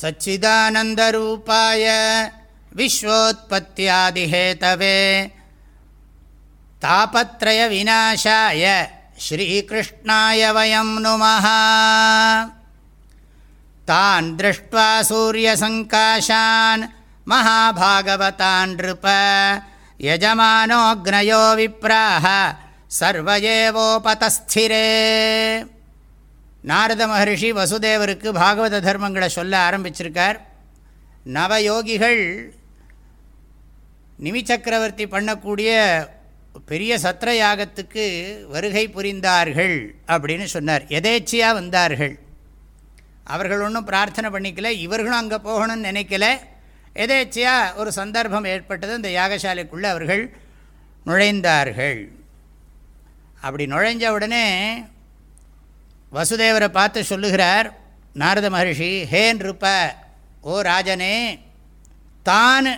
सच्चिदानन्दरूपाय विश्वोत्पत्त्यादिहेतवे तापत्रयविनाशाय श्रीकृष्णाय वयं नुमः। तान् दृष्ट्वा सूर्यसङ्काशान् महाभागवतान् नृप यजमानोऽग्नयो विप्राः सर्व एवोपतस्थिरे நாரத மகர்ஷி வசுதேவருக்கு பாகவத தர்மங்களை சொல்ல ஆரம்பிச்சிருக்கார். நவயோகிகள் நிமிச்சக்கரவர்த்தி பண்ணக்கூடிய பெரிய சத்திர யாகத்துக்கு வருகை புரிந்தார்கள் அப்படின்னு சொன்னார். எதேச்சியாக வந்தார்கள். அவர்கள் ஒன்றும் பிரார்த்தனை பண்ணிக்கல. இவர்களும் அங்கே போகணும்னு நினைக்கல. எதேச்சியாக ஒரு சந்தர்ப்பம் ஏற்பட்டது. இந்த யாகசாலைக்குள்ளே அவர்கள் நுழைந்தார்கள். அப்படி நுழைஞ்ச உடனே வசுதேவரை பார்த்து சொல்லுகிறார் நாரத மகர்ஷி ஹேன் இருப்ப ஓ ராஜனே தான்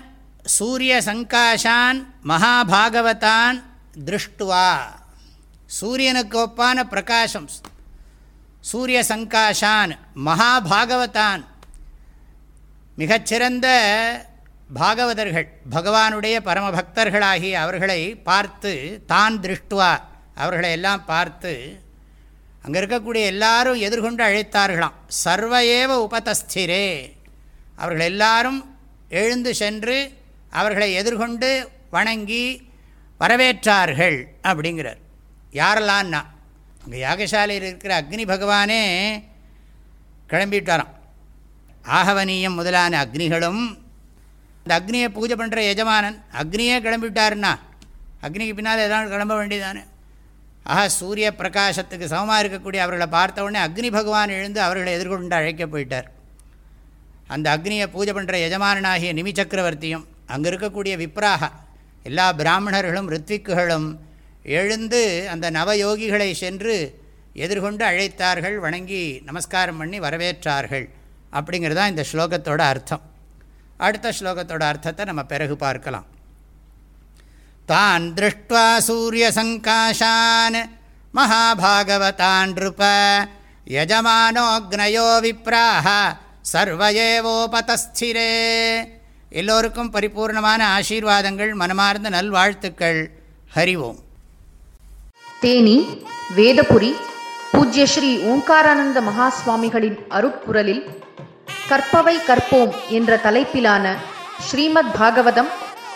சூரிய சங்காஷான் மகாபாகவதான் திருஷ்டுவா. சூரியனுக்கு ஒப்பான பிரகாசம் சூரிய சங்காஷான் மகாபாகவதான். மிகச்சிறந்த பாகவதர்கள் பகவானுடைய பரமபக்தர்களாகி அவர்களை பார்த்து தான் திருஷ்டுவா. அவர்களை எல்லாம் பார்த்து அங்கே இருக்கக்கூடிய எல்லாரும் எதிர்கொண்டு அழைத்தார்களாம். சர்வ ஏவ உபதஸ்திரே. அவர்கள் எல்லாரும் எழுந்து சென்று அவர்களை எதிர்கொண்டு வணங்கி வரவேற்றார்கள் அப்படிங்கிறார். யாரெல்லாம்னா அங்கே யாகசாலையில் இருக்கிற அக்னி பகவானே கிளம்பிவிட்டாராம் ஆகவனீயம் முதலான அக்னிகளும் இந்த அக்னியை பூஜை பண்ணுற எஜமானன் அக்னியே கிளம்பிவிட்டாருன்னா அக்னிக்கு பின்னால் எதாவது கிளம்ப வேண்டியதானே ஆஹா சூரிய பிரகாசத்துக்கு சமமாக இருக்கக்கூடிய அவர்களை பார்த்த உடனே அக்னி பகவான் எழுந்து அவர்களை எதிர்கொண்டு அழைக்க போயிட்டார். அந்த அக்னியை பூஜை பண்ணுற எஜமானனாகிய நிமி சக்கரவர்த்தியும் அங்கே இருக்கக்கூடிய விப்ராக எல்லா பிராமணர்களும் ரித்விக்குகளும் எழுந்து அந்த நவயோகிகளை சென்று எதிர்கொண்டு அழைத்தார்கள் வணங்கி நமஸ்காரம் பண்ணி வரவேற்றார்கள் அப்படிங்கிறது தான் இந்த ஸ்லோகத்தோட அர்த்தம். அடுத்த ஸ்லோகத்தோட அர்த்தத்தை நம்ம பிறகு பார்க்கலாம். தான் திருஷ்டுவா சூரியசங்காஷான் மகாபாகவதான் நிருப யஜமானோக்னயோ விப்ராக சர்வயேவோபதஸ்திரே எல்லோருக்கும் பரிபூர்ணமான ஆசீர்வாதங்கள் மனமார்ந்த நல்வாழ்த்துக்கள். ஹரிவோம் தேனி வேதபுரி பூஜ்ய ஸ்ரீ ஓங்காரானந்த மகாஸ்வாமிகளின் அருப்புரலில் கற்பவை கற்போம் என்ற தலைப்பிலான ஸ்ரீமத் பாகவதம்